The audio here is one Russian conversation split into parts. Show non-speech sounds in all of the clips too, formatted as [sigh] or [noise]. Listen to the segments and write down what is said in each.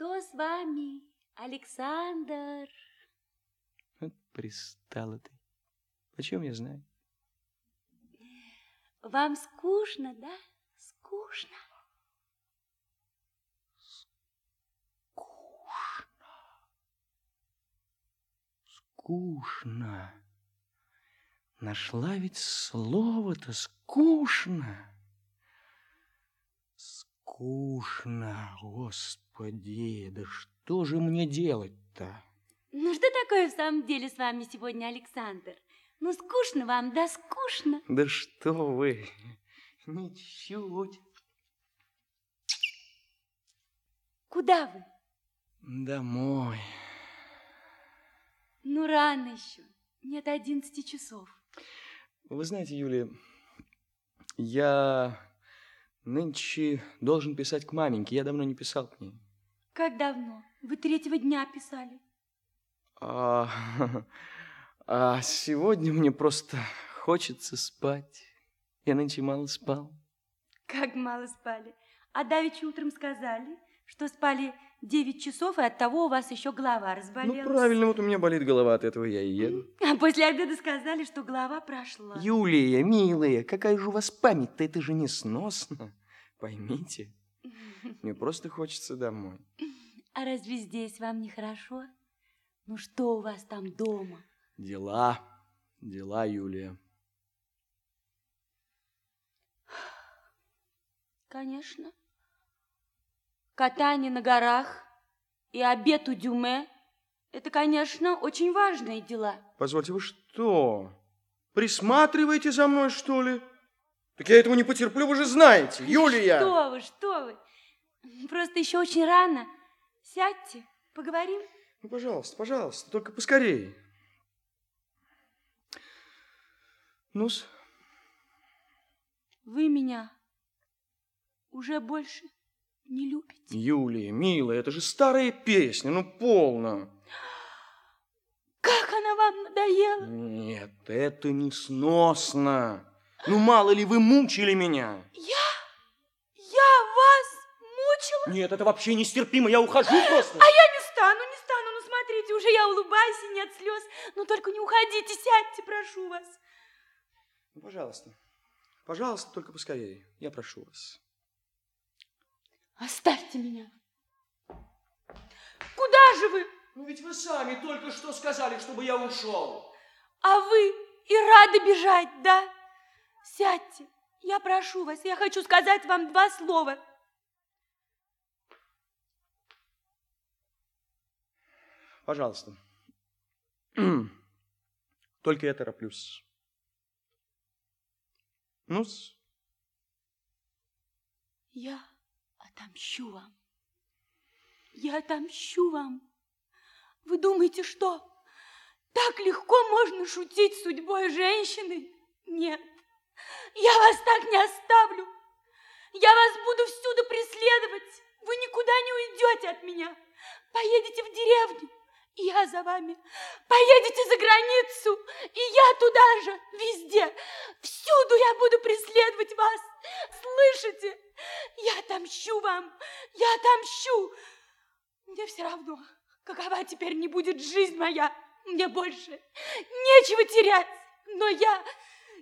Что с вами, Александр? Вот пристала ты. Почем я знаю? Вам скучно, да? Скучно. Скучно. Нашла ведь слово-то скучно. Скучно, господи, да что же мне делать-то? Ну, что такое в самом деле с вами сегодня, Александр? Ну, скучно вам, да скучно. Да что вы, ничуть. Куда вы? Домой. Ну, рано еще. Нет одиннадцати часов. Вы знаете, Юлия, я нынче должен писать к маменьке. Я давно не писал к ней. Как давно? Вы третьего дня писали. А, [laughs] а сегодня мне просто хочется спать. Я нынче мало спал. Как мало спали. А давеча утром сказали, что спали девять часов, и от того у вас еще голова разболелась. Ну, правильно, вот у меня болит голова, от этого я и еду. [laughs] А после обеда сказали, что голова прошла. Юлия, милая, какая же у вас память-то, это же несносно. Поймите, [laughs] мне просто хочется домой. А разве здесь вам нехорошо? Ну, что у вас там дома? Дела, дела, Юлия. Конечно. Катание на горах и обед у Дюме – это, конечно, очень важные дела. Позвольте, вы что, присматриваете за мной, что ли? Так я этого не потерплю, вы же знаете, Юлия! Что вы, что вы? Просто еще очень рано. Сядьте, поговорим. Ну, пожалуйста, пожалуйста, только поскорее. Ну-с. Вы меня уже больше не любите. Юлия, милая, это же старая песня, ну полно. Как она вам надоела? Нет, это не сносно. Ну, мало ли, вы мучили меня. Я? Я вас мучила? Нет, это вообще нестерпимо, я ухожу просто. А я не стану, не стану. Ну, смотрите, уже я улыбаюсь, и нет слез. Ну, только не уходите, сядьте, прошу вас. Ну, пожалуйста, пожалуйста, только поскорее. Я прошу вас. Оставьте меня. Куда же вы? Ну, ведь вы сами только что сказали, чтобы я ушел. А вы и рады бежать, да? Сядьте, я прошу вас, я хочу сказать вам два слова. Пожалуйста. [clears throat] Только я тороплюсь. Ну-с. Я отомщу вам. Я отомщу вам. Вы думаете, что так легко можно шутить с судьбой женщины? Нет, я вас так не оставлю. Я вас буду всюду преследовать. Вы никуда не уйдете от меня. Поедете в деревню, и я за вами. Поедете за границу, и я туда же, везде. Всюду я буду преследовать вас. Слышите? Я отомщу вам, я отомщу. Мне все равно, какова теперь не будет жизнь моя. Мне больше нечего терять. Но я,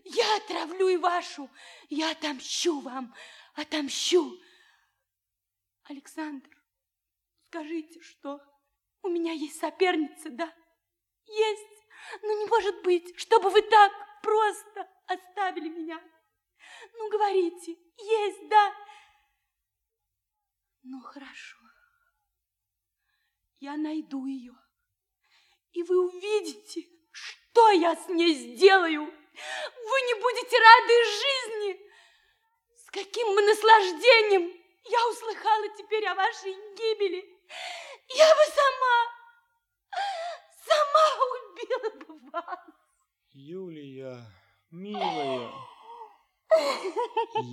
я отравлю и вашу. Я отомщу вам, отомщу. Александр, скажите, что у меня есть соперница, да? Есть. Но не может быть, чтобы вы так просто оставили меня. Ну, говорите, есть, да? Ну, хорошо. Я найду ее. И вы увидите, что я с ней сделаю. Вы не будете рады жизни. С каким бы наслаждением я услыхала теперь о вашей гибели. Я бы сама, сама убила бы вас. Юлия, милая,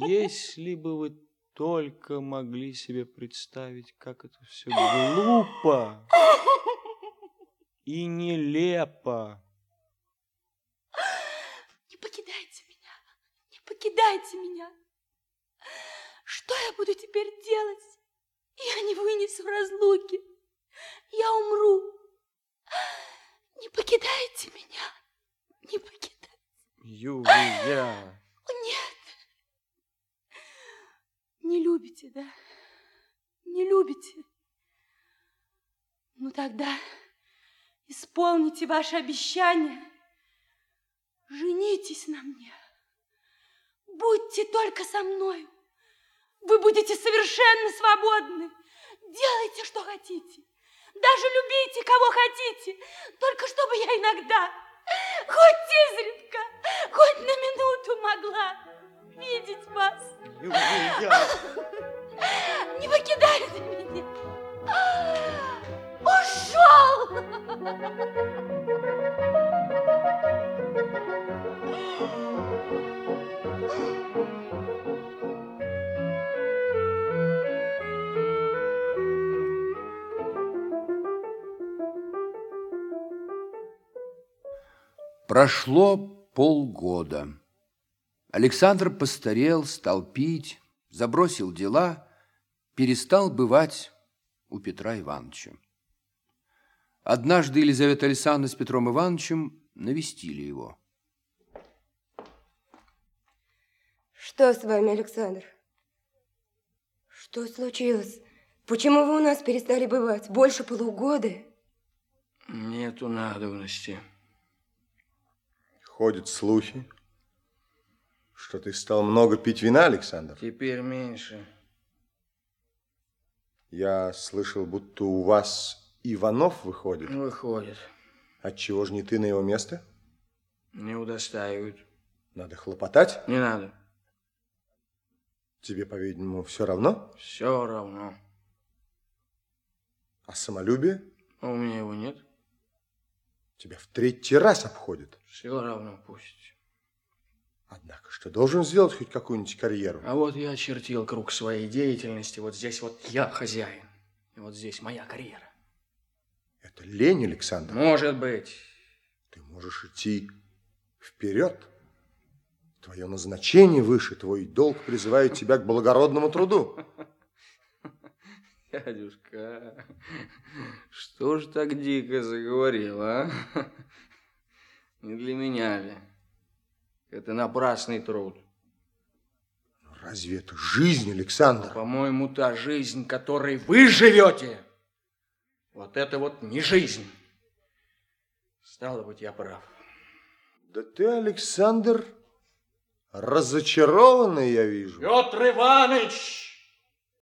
если бы вы только могли себе представить, как это все глупо и нелепо. Не покидайте меня, не покидайте меня. Что я буду теперь делать? Я не вынесу. разлуке. Я умру. Не покидайте меня. Не покидайте. Юлия. Нет. Не любите, да? Не любите? Ну тогда исполните ваше обещание. Женитесь на мне. Будьте только со мною. Вы будете совершенно свободны. Делайте, что хотите. Даже любите, кого хотите. Только чтобы я иногда, хоть изредка, хоть на минуту могла видеть вас. Юлия. Не покидайте меня. Ушел. Прошло полгода. Александр постарел, стал пить, забросил дела, перестал бывать у Петра Ивановича. Однажды Елизавета Александровна с Петром Ивановичем навестили его. Что с вами, Александр? Что случилось? Почему вы у нас перестали бывать? Больше полугода? Нету надобности. Ходят слухи, что ты стал много пить вина, Александр. Теперь меньше. Я слышал, будто у вас Иванов выходит. Выходит. Отчего же не ты на его место? Не удостаивают. Надо хлопотать. Не надо. Тебе, по-видимому, все равно? Все равно. А самолюбие А у меня его нет. Тебя в третий раз обходит. Все равно пусть. Однако, что должен сделать хоть какую-нибудь карьеру? А вот я очертил круг своей деятельности. Вот здесь вот я хозяин. И вот здесь моя карьера. Это лень, Александр. Может быть. Ты можешь идти вперед. Твое назначение выше, твой долг призывает тебя к благородному труду. Дядюшка, что ж так дико заговорил, а? Не для меня ли? Это напрасный труд. Разве это жизнь, Александр? По-моему, та жизнь, которой вы живете, вот это вот не жизнь. Стало быть, я прав. Да ты, Александр, разочарованный, я вижу. Петр Иванович!